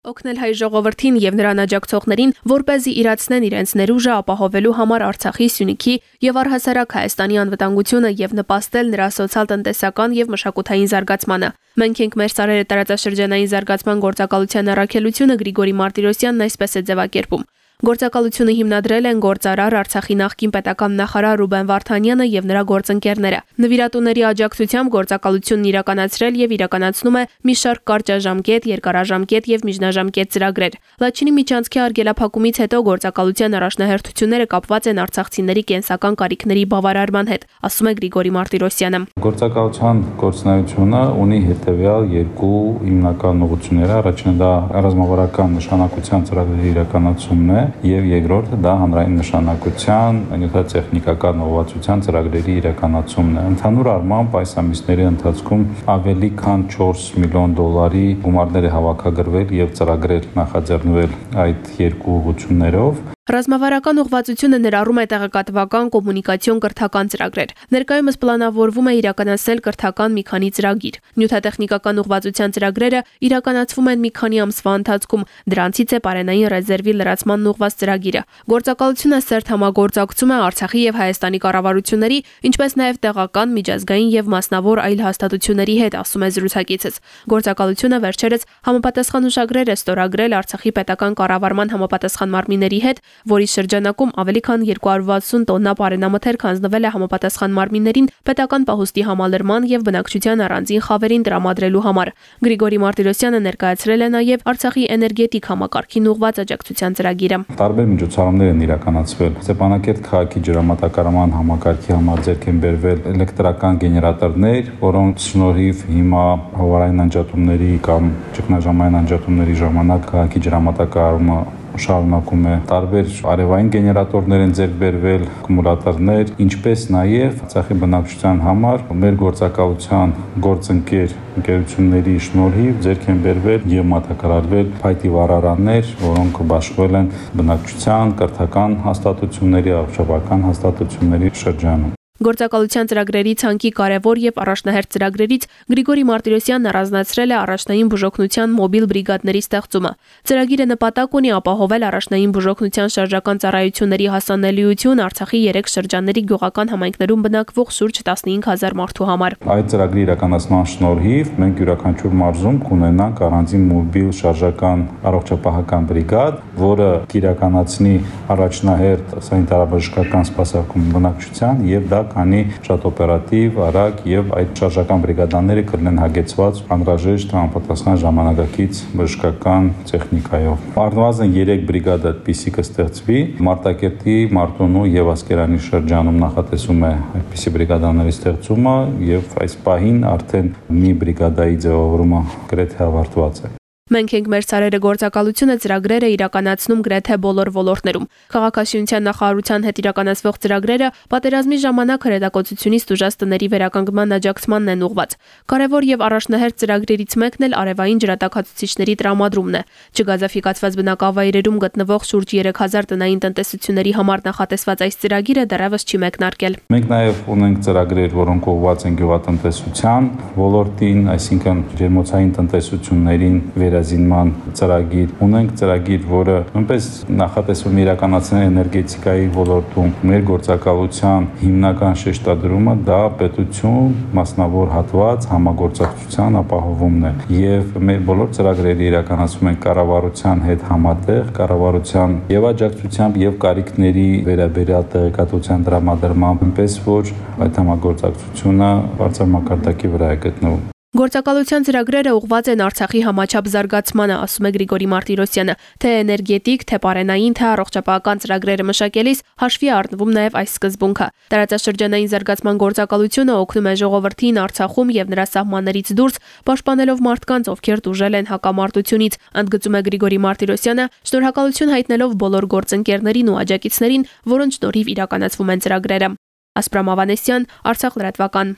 Օգնել հայ ժողովրդին եւ նրան աջակցողներին, որ เป զի իրացնեն իրենց ներուժը ապահովելու համար Արցախի, Սյունիքի եւ առհասարակ Հայաստանի անվտանգությունը եւ նպաստել նրա սոցիալ-տնտեսական եւ մշակութային զարգացմանը։ Մենք ենք մեր սարերը տարածաշրջանային զարգացման գործակալության առաքելությունը Գրիգորի Մարտիրոսյանն այսպես է ձևակերպում։ Գործակալությունը հիմնադրել են գործարար Արցախի նախկին պետական նախարար Ռուբեն Վարդանյանը եւ նրա գործընկերները։ Նվիրատուների աջակցությամբ գործակալությունն իրականացրել եւ իրականացնում է մի շարք կարճաժամկետ, երկարաժամկետ եւ միջնաժամկետ ծրագրեր։ Լաչինի միջանցքի արգելափակումից հետո գործակալության առաջնահերթությունները կապված են արցախցիների կենսական կարիքների բավարարման հետ, ասում է Գրիգորի Մարտիրոսյանը։ Գործակալության գործնայությունը ունի հետեւյալ երկու հիմնական ուղղություններ։ Առաջինը դա ռազմավարական նշանակության ծրագրերի իրականացումն է, եւ երկրորդը դա հանրային նշանակության նյութատեխնիկական ուղղվածության ծրագրերի իրականացումն է։ Ընդհանուր առմամբ այս ամիսների ընթացքում ավելի քան 4 միլիոն դոլարի գումարներ է հավաքագրվել եւ ծրագրեր նախաձեռնվել այդ երկու ուղղություններով Ռազմավարական ուղղվածությունը ներառում է տեղեկատվական կոմունիկացիոն կրթական ծրագրեր։ Ներկայումս պլանավորվում է իրականացնել կրթական մի քանի ծրագիր։ Նյութատեխնիկական ուղղվածության ծրագրերը իրականացվում են մի քանի ամսվա ընթացքում։ Դրանցից է Պարենային ռեզերվի լրացման ուղղված ծրագիրը։ Գործակալությունը սերտ համագործակցում է Արցախի եւ Հայաստանի կառավարությունների, ինչպես նաեւ տեղական, միջազգային եւ մասնավոր այլ հաստատությունների հետ, ասում է զրուցակիցս։ Գործակալությունը վերջերս համապատասխան ուշագրեր է ստորագրել Արցախի պետական կառավարման համապատասխան մարմինների հետ, որի շրջանակում ավելի քան 260 տոննա պարենամթերք հանձնվել է համապատասխան մարմիններին պետական պահոստի համալրման եւ բնակչության առանձին խավերին տրամադրելու համար։ Գրիգորի Մարտիրոսյանը ներկայացրել է նաեւ Արցախի էներգետիկ համակարգին ուղղված աջակցության ծրագիրը։ Տարբեր միջոցառումներ են իրականացվել։ Ստեփանակերտ քաղաքի ջրամատակարարման համակարգի համար ձեռք են բերվել էլեկտրական գեներատորներ, որոնց շնորհիվ հիմա հովարային անջատումների կամ ճգնաժամային անջատումների ժամանակ քաղաքի ջրամատակարարումը շարունակում է տարբեր արևային գեներատորներ են ձեռք բերվել, կումուլատորներ, ինչպես նաև Արցախի բնակչության համար մեր գործակալության գործընկեր ընկերությունների շնորհիվ ձեռք են բերվել եւ մատակարարվել փայտի վառարաններ, որոնք բաշխվել են բնակչության, կրթական հաստատությունների, արշավական հաստատությունների շրջանում։ Գործակալության ծրագրերի ցանկի կարևոր եւ առաջնահերթ ծրագրերից Գրիգորի Մարտիրոսյանն առանձնացրել է առաջնային բուժօգնության մոբիլ բրիգադների ստեղծումը։ Ծրագիրը նպատակ ունի ապահովել առաջնային բուժօգնության շարժական ծառայությունների հասանելիություն Արցախի 3 շրջանների գյուղական համայնքներում բնակվող շուրջ 15000 մարդու համար։ Այդ ծրագրի իրականացման շնորհիվ մենք յուրաքանչյուր մարզում կունենանք առանձին մոբիլ շարժական առողջապահական բրիգադ, որը կիրականացնի առաջնահերթ սանիտարաբժշկական սպասարկում բնակչության եւ դա քանի շատ օպերատիվ, արագ եւ այդ շարժական բրիգադաները կլինեն հագեցված անհրաժեշտ համապատասխան ժամանակակից բժշկական տեխնիկայով։ Առնվազն 3 բրիգադ այդպիսի կստեղծվի Մարտակերտի, Մարտոնու եւ Ասկերանի շրջանում նախատեսում է այդպիսի բրիգադաների ստեղծումը եւ այս պահին արդեն մի բրիգադայի ձևավորումը գրեթե ավարտված է։ Մենք ենք մեր ցարերը գործակալությունը ծրագրերը իրականացնում գրեթե բոլոր ոլորտներում։ Քաղաքաշինության նախարարության հետ իրականացվող ծրագրերը պատերազմի ժամանակ հրետակոծությունից դժուժած տների վերականգնման աջակցմանն են ուղված։ Կարևոր եւ առաջնահերթ ծրագրերից մեկն էլ արևային ջրատակացուցիչների տրամադրումն է։ Չգազաֆիկացված բնակավայրերում գտնվող շուրջ 3000 տնային տնտեսությունների համար նախատեսված այս ծրագիրը դեռևս չի մեկնարկել։ Մենք նաեւ ունենք ծրագրեր, որոնք ուղղված են գյուղատնտեսության ոլորտին, այսինքն ջերմոցային տնտեսություններին վեր վերազինման ծրագիր, ունենք ծրագիր, որը նույնպես նախատեսվում իրականացնել էներգետիկայի ոլորտում։ Մեր գործակալության հիմնական շեշտադրումը դա պետություն, մասնավոր հատված համագործակցության ապահովումն է։ Եվ մեր բոլոր ծրագրերը իրականացվում են կառավարության հետ համատեղ, կառավարության եւ աջակցությամբ եւ կարիքների վերաբերյալ տեղեկատվության տրամադրմամբ, այնպես որ այդ համագործակցությունը բարձր մակարդակի վրա է գտնվում։ Գործակալության ծրագրերը ուղղված են Արցախի համաչափ զարգացմանը, ասում է Գրիգորի Մարտիրոսյանը, թե էներգետիկ, թե պարենային, թե առողջապահական ծրագրերը մշակելիս հաշվի առնվում նաև այս սկզբունքը։ Տարածաշրջանային զարգացման գործակալությունը օգնում է ժողովրդին Արցախում եւ նրա սահմաններից դուրս, պաշտպանելով մարդկանց, ովքեր դուժել են հակամարտությունից, ընդգծում է Գրիգորի Մարտիրոսյանը, շնորհակալություն հայտնելով բոլոր գործընկերներին ու աջակիցներին, որոնց շնորհիվ իրականացվում են ծրագրերը։ Ասպրամ Ավանեսյան, Արցախ լրատվական։